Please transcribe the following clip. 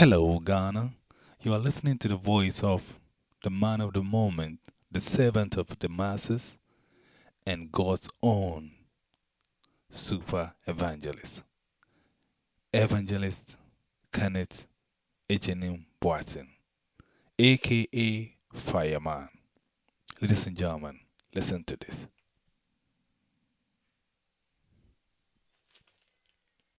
Hello, Ghana. You are listening to the voice of the man of the moment, the servant of the masses, and God's own super evangelist. Evangelist Kenneth Echenim Boatin, aka Fireman. Ladies and gentlemen, listen to this.